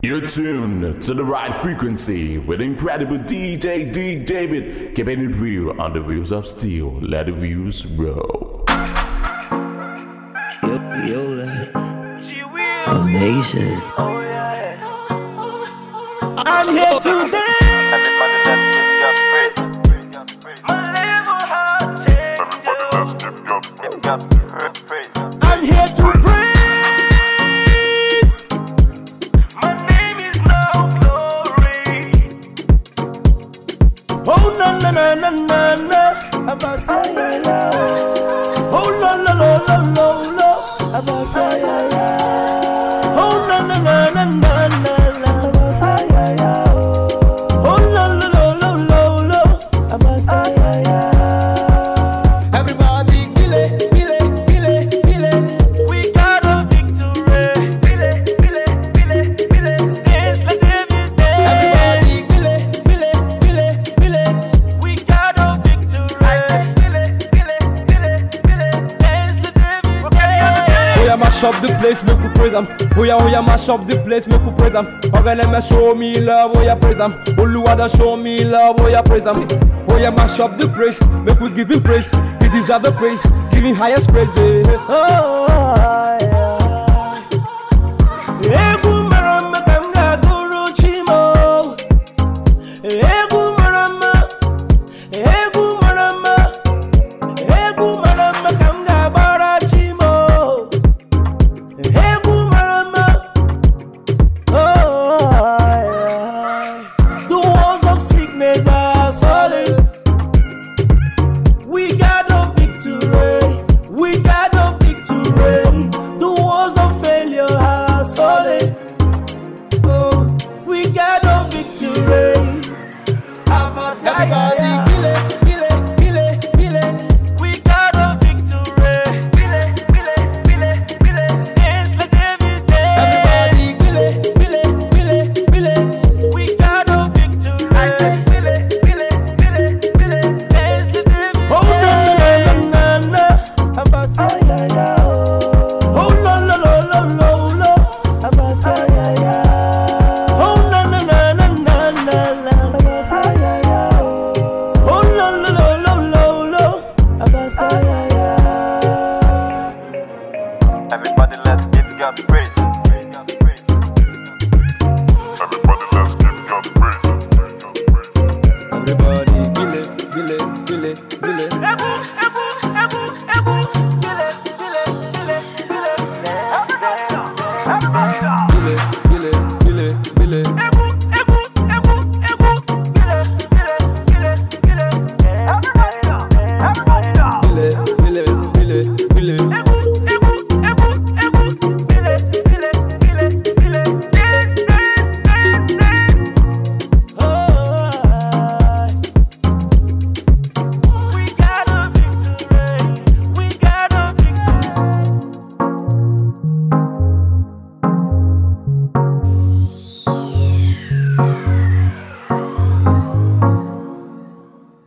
You're tuned to the right frequency with incredible DJ D David, keeping it real on the wheels of steel. Let the wheels roll. Amazing. I'm here today. Oh na na na na na na. Abasaya. Mash up the place, make we praise them. Oh yeah, oh yeah, mash up the place, make we praise them. Okay, let me show me love, oh yeah, praise them. Oh Lord, show me love, oh yeah, praise them. Oh yeah, mash up the praise, make we give him praise. He deserve the praise, give him highest praise. eh. Oh, Everybody let's give God praise. Everybody let's give God praise. Everybody.